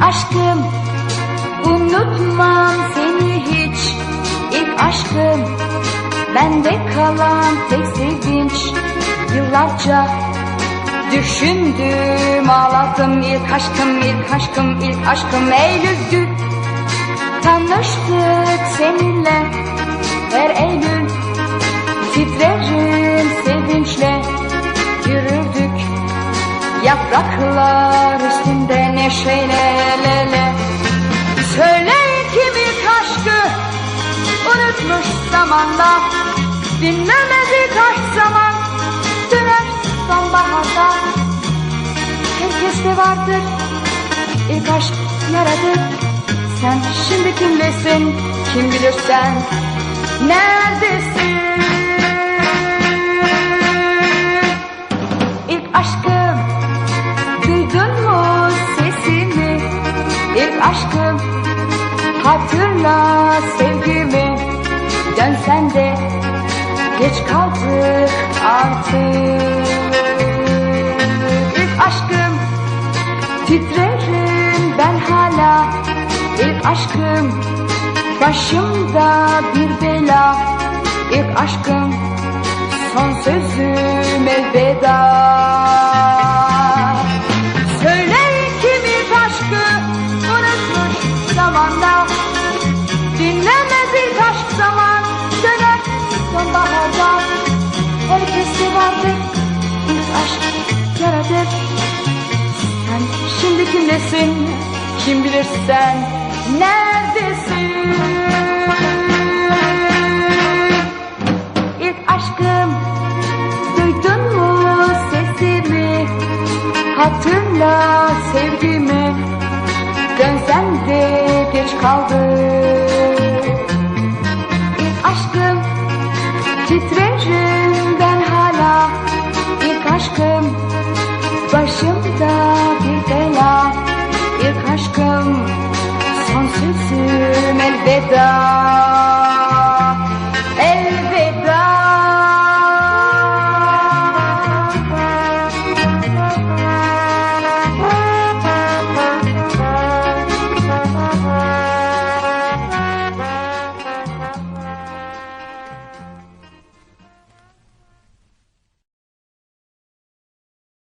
Aşkım unutmam seni hiç. İlk aşkım bende kalan tek sevinç. Yıllarca düşündüm ağladım. İlk aşkım ilk aşkım ilk aşkım Eylül gül Tanıştık seninle her Eylül titrerim. Yapraklar üstünde neşeyle lele Söyle kim ilk aşkı unutmuş zamanla Dinlemedi kaç zaman döner sonbaharda. Herkeste vardır ilk aşk yaradır Sen şimdi kimlesin? Kim bilir sen neredesin aşkım. Hatırla sevgimi. Dönsen de. Geç kaldık artık. İlk aşkım titrerim ben hala. İlk aşkım başımda bir bela. İlk aşkım son sözüm elveda zamanda Dinlemedi aşk zaman döner sonbaharda Herkeste vardır aşk yaradır. Sen şimdi kimdesin kim bilir sen neredesin? İlk aşkım duydun mu sesimi? Hatırla sevgimi Dönsen de geç kaldı. İlk aşkım titrerim ben hala İlk aşkım başımda bir bela İlk aşkım son sözüm elveda